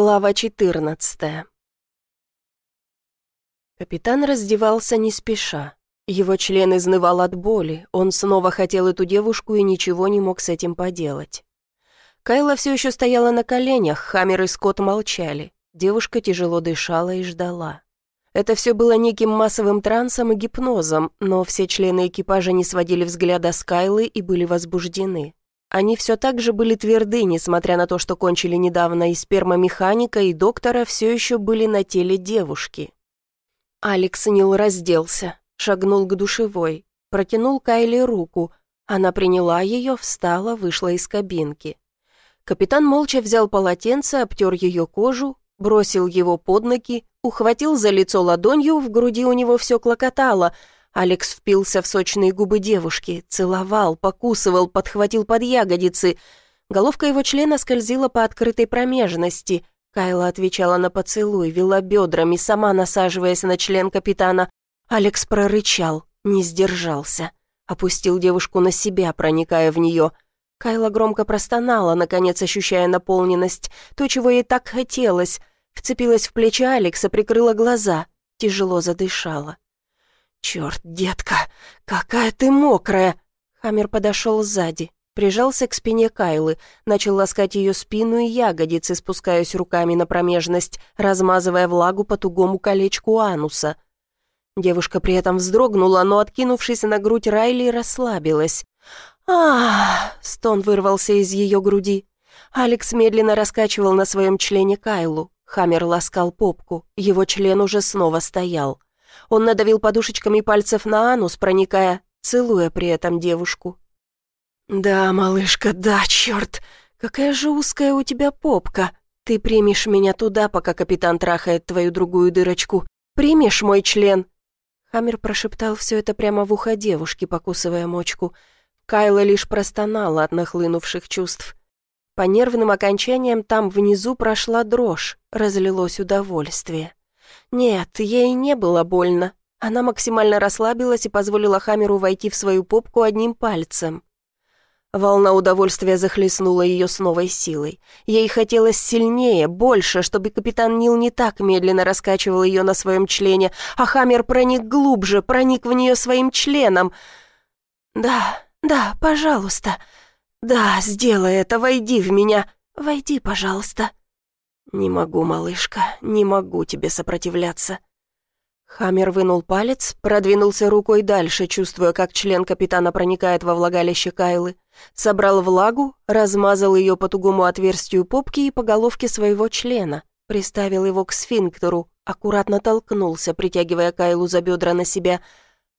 Глава 14 Капитан раздевался не спеша. Его член изнывал от боли, он снова хотел эту девушку и ничего не мог с этим поделать. Кайла все еще стояла на коленях, Хаммер и Скотт молчали. Девушка тяжело дышала и ждала. Это все было неким массовым трансом и гипнозом, но все члены экипажа не сводили взгляда с Кайлы и были возбуждены. Они все так же были тверды, несмотря на то, что кончили недавно, и спермомеханика, и доктора все еще были на теле девушки. Алекс Нил разделся, шагнул к душевой, протянул Кайле руку. Она приняла ее, встала, вышла из кабинки. Капитан молча взял полотенце, обтер ее кожу, бросил его под ноги, ухватил за лицо ладонью, в груди у него все клокотало — Алекс впился в сочные губы девушки, целовал, покусывал, подхватил под ягодицы. Головка его члена скользила по открытой промежности. Кайла отвечала на поцелуй, вела бедрами, сама насаживаясь на член капитана. Алекс прорычал, не сдержался. Опустил девушку на себя, проникая в нее. Кайла громко простонала, наконец ощущая наполненность, то, чего ей так хотелось. Вцепилась в плечи Алекса, прикрыла глаза, тяжело задышала. «Черт, детка, какая ты мокрая!» Хаммер подошел сзади, прижался к спине Кайлы, начал ласкать ее спину и ягодицы, спускаясь руками на промежность, размазывая влагу по тугому колечку ануса. Девушка при этом вздрогнула, но, откинувшись на грудь Райли, расслабилась. а стон вырвался из ее груди. Алекс медленно раскачивал на своем члене Кайлу. Хаммер ласкал попку, его член уже снова стоял. Он надавил подушечками пальцев на анус, проникая, целуя при этом девушку. «Да, малышка, да, черт! Какая же узкая у тебя попка! Ты примешь меня туда, пока капитан трахает твою другую дырочку. Примешь мой член!» Хаммер прошептал все это прямо в ухо девушки, покусывая мочку. Кайла лишь простонала от нахлынувших чувств. По нервным окончаниям там внизу прошла дрожь, разлилось удовольствие. Нет, ей не было больно. Она максимально расслабилась и позволила Хамеру войти в свою попку одним пальцем. Волна удовольствия захлестнула ее с новой силой. Ей хотелось сильнее, больше, чтобы капитан Нил не так медленно раскачивал ее на своем члене, а Хаммер проник глубже, проник в нее своим членом. «Да, да, пожалуйста. Да, сделай это, войди в меня. Войди, пожалуйста». «Не могу, малышка, не могу тебе сопротивляться». Хаммер вынул палец, продвинулся рукой дальше, чувствуя, как член капитана проникает во влагалище Кайлы. Собрал влагу, размазал ее по тугому отверстию попки и по головке своего члена. Приставил его к сфинктеру, аккуратно толкнулся, притягивая Кайлу за бедра на себя.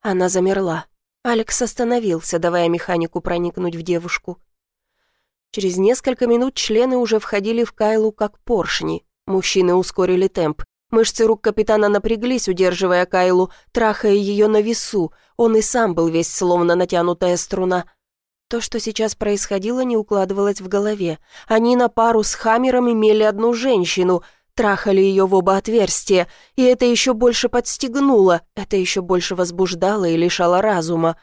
Она замерла. Алекс остановился, давая механику проникнуть в девушку. Через несколько минут члены уже входили в Кайлу как поршни. Мужчины ускорили темп. Мышцы рук капитана напряглись, удерживая Кайлу, трахая ее на весу. Он и сам был весь словно натянутая струна. То, что сейчас происходило, не укладывалось в голове. Они на пару с Хаммером имели одну женщину, трахали ее в оба отверстия, и это еще больше подстегнуло, это еще больше возбуждало и лишало разума.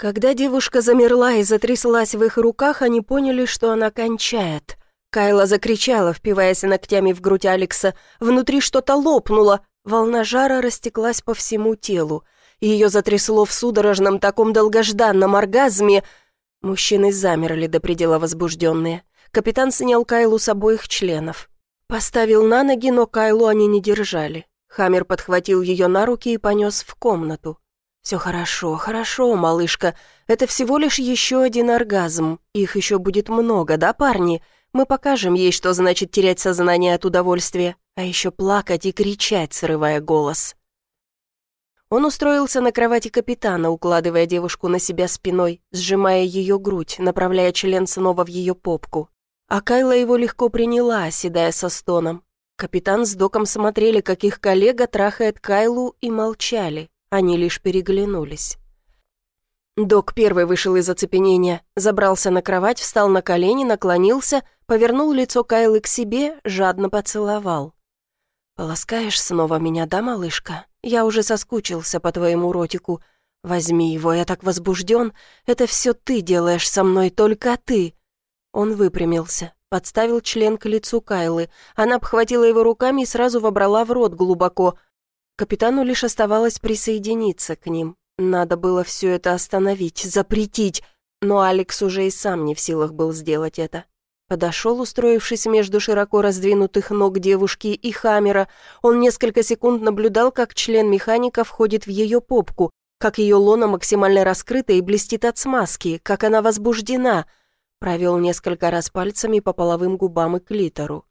Когда девушка замерла и затряслась в их руках, они поняли, что она кончает. Кайла закричала, впиваясь ногтями в грудь Алекса. Внутри что-то лопнуло. Волна жара растеклась по всему телу. Ее затрясло в судорожном таком долгожданном оргазме. Мужчины замерли до предела возбужденные. Капитан снял Кайлу с обоих членов. Поставил на ноги, но Кайлу они не держали. Хаммер подхватил ее на руки и понес в комнату. «Все хорошо, хорошо, малышка. Это всего лишь еще один оргазм. Их еще будет много, да, парни? Мы покажем ей, что значит терять сознание от удовольствия, а еще плакать и кричать, срывая голос». Он устроился на кровати капитана, укладывая девушку на себя спиной, сжимая ее грудь, направляя член снова в ее попку. А Кайла его легко приняла, оседая со стоном. Капитан с доком смотрели, как их коллега трахает Кайлу, и молчали. Они лишь переглянулись. Док первый вышел из оцепенения, забрался на кровать, встал на колени, наклонился, повернул лицо Кайлы к себе, жадно поцеловал. «Поласкаешь снова меня, да, малышка? Я уже соскучился по твоему ротику. Возьми его, я так возбужден. Это все ты делаешь со мной, только ты». Он выпрямился, подставил член к лицу Кайлы. Она обхватила его руками и сразу вобрала в рот глубоко. Капитану лишь оставалось присоединиться к ним. Надо было все это остановить, запретить, но Алекс уже и сам не в силах был сделать это. Подошел, устроившись между широко раздвинутых ног девушки и Хаммера. Он несколько секунд наблюдал, как член механика входит в ее попку, как ее лона максимально раскрыта и блестит от смазки, как она возбуждена. Провел несколько раз пальцами по половым губам и клитору.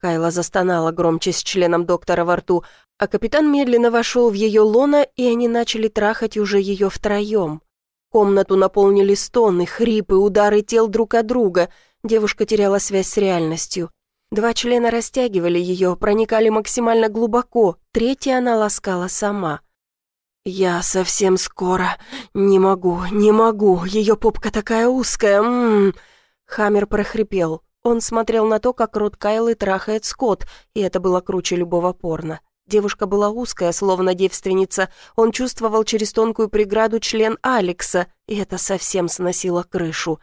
Кайла застонала громче с членом доктора во рту, а капитан медленно вошел в ее лона, и они начали трахать уже ее втроем. Комнату наполнили стоны, хрипы, удары тел друг от друга — Девушка теряла связь с реальностью. Два члена растягивали ее, проникали максимально глубоко, третья она ласкала сама. «Я совсем скоро. Не могу, не могу. Ее попка такая узкая. Ммм...» Хаммер прохрипел. Он смотрел на то, как рот Кайлы трахает Скотт, и это было круче любого порно. Девушка была узкая, словно девственница. Он чувствовал через тонкую преграду член Алекса, и это совсем сносило крышу.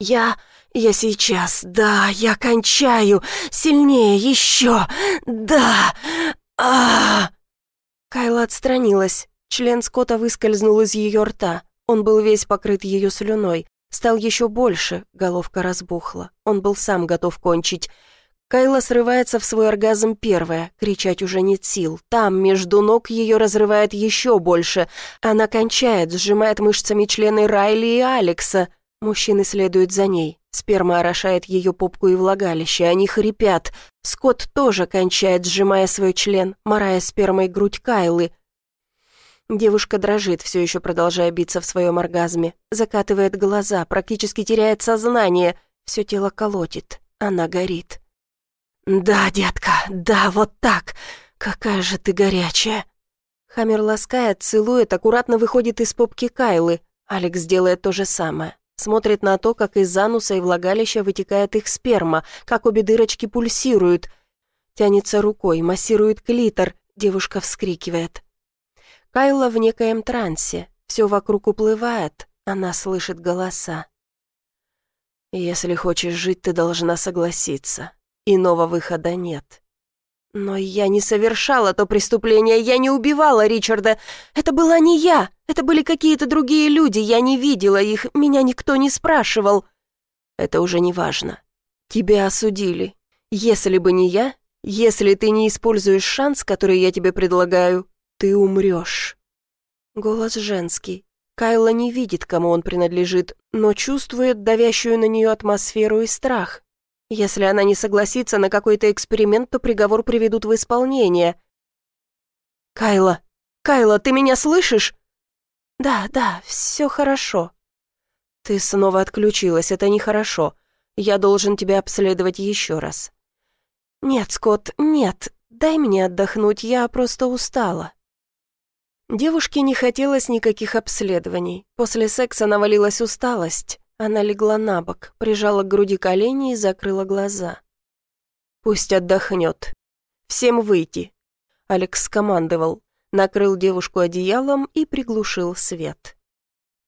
«Я... я сейчас, да, я кончаю, сильнее, еще, да, а, Кайла отстранилась. Член Скотта выскользнул из ее рта. Он был весь покрыт ее слюной. Стал еще больше, головка разбухла. Он был сам готов кончить. Кайла срывается в свой оргазм первая, кричать уже нет сил. Там, между ног, ее разрывает еще больше. Она кончает, сжимает мышцами члены Райли и Алекса. Мужчины следуют за ней. Сперма орошает ее попку и влагалище, они хрипят. Скотт тоже кончает, сжимая свой член, морая спермой грудь Кайлы. Девушка дрожит, все еще продолжая биться в своем оргазме. Закатывает глаза, практически теряет сознание. Все тело колотит, она горит. «Да, детка, да, вот так! Какая же ты горячая!» Хаммер ласкает, целует, аккуратно выходит из попки Кайлы. Алекс делает то же самое. Смотрит на то, как из ануса и влагалища вытекает их сперма, как обе дырочки пульсируют. Тянется рукой, массирует клитор, девушка вскрикивает. Кайла в некоем трансе, все вокруг уплывает, она слышит голоса. «Если хочешь жить, ты должна согласиться. Иного выхода нет. Но я не совершала то преступление, я не убивала Ричарда. Это была не я, это были какие-то другие люди, я не видела их, меня никто не спрашивал. Это уже не важно. Тебя осудили. Если бы не я, если ты не используешь шанс, который я тебе предлагаю, ты умрешь. Голос женский. Кайла не видит, кому он принадлежит, но чувствует давящую на нее атмосферу и страх. Если она не согласится на какой-то эксперимент, то приговор приведут в исполнение. «Кайла! Кайла, ты меня слышишь?» «Да, да, все хорошо». «Ты снова отключилась, это нехорошо. Я должен тебя обследовать еще раз». «Нет, Скотт, нет, дай мне отдохнуть, я просто устала». Девушке не хотелось никаких обследований. После секса навалилась усталость. Она легла на бок, прижала к груди колени и закрыла глаза. «Пусть отдохнет. Всем выйти!» Алекс скомандовал, накрыл девушку одеялом и приглушил свет.